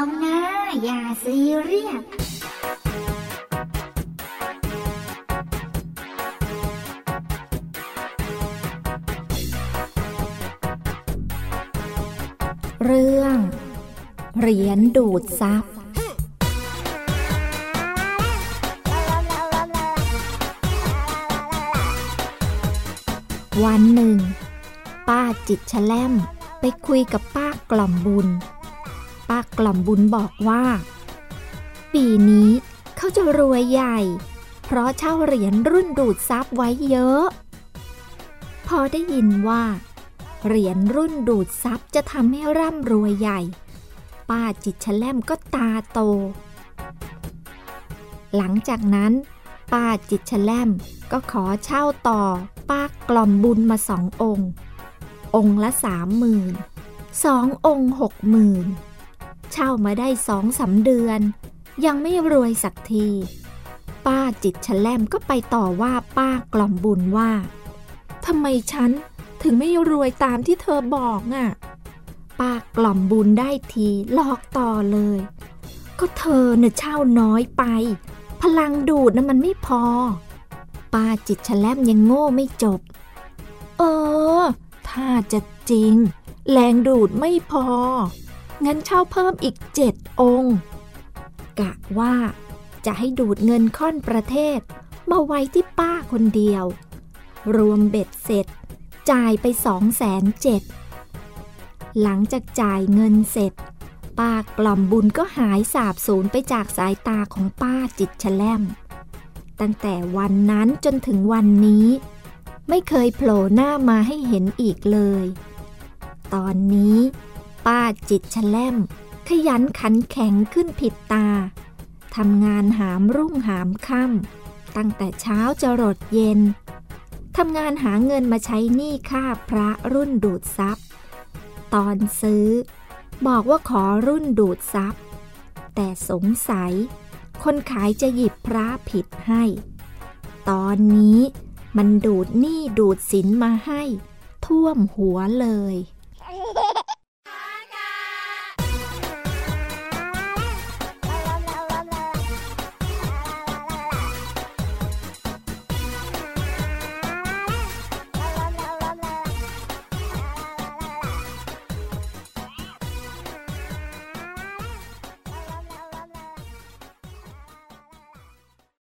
เอานะ อย่าซีเรียสเรื่อง เหรียญดูดซับวันหนึ่งป้าจิตแลมไปคุยกับป้ากล่อมบุญ ป้ากล่อมบุญบอกว่า ปีนี้เขาจะรวยใหญ่ เพราะเช่าเหรียญรุ่นดูดซับไว้เยอะ พอได้ยินว่า เหรียญรุ่นดูดซับจะทำให้ร่ำรวยใหญ่ ป้าจิตแฉลมก็ตาโต หลังจากนั้น ป้าจิตแฉลมก็ขอเช่าต่อป้ากล่อมบุญมาสององค์ องค์ละสามหมื่นสององค์หกหมื่น ช่ามาได้สองสาเดือน ยังไม่รวยสักที ป้าจิตแฉลมก็ไปต่อว่าป้ากล่อมบุญว่าทำไมฉันถึงไม่รวยตามที่เธอบอกน่ะป้ากล่อมบุญได้ทีหลอกต่อเลย ก็เธอเน่ะเช่าน้อยไป พลังดูดนะมันไม่พอ ป้าจิตแฉลมยังโง่ไม่จบ เออ ถ้าจะจริง แรงดูดไม่พอ งั้นเช่าเพิ่มอีกเจ็ดองค์ กะว่าจะให้ดูดเงินค่อนประเทศ มาไว้ที่ป้าคนเดียว รวมเบ็ดเสร็จ จ่ายไปสองแสนเจ็ดหลังจากจ่ายเงินเสร็จ ป้ากล่อมบุญก็หายสาบสูญไปจากสายตาของป้าจิตแฉลมตั้งแต่วันนั้นจนถึงวันนี้ ไม่เคยโผล่หน้ามาให้เห็นอีกเลย ตอนนี้ ป้าจิตแฉลมขยันขันแข็งขึ้นผิดตา ทำงานหามรุ่งหามค่ำตั้งแต่เช้าจะรดเย็น ทำงานหาเงินมาใช้หนี้ค่าพระรุ่นดูดซับตอนซื้อ บอกว่าขอรุ่นดูดซับแต่สงสัย คนขายจะหยิบพระผิดให้ ตอนนี้มันดูดหนี้ดูดสินมาให้ ท่วมหัวเลย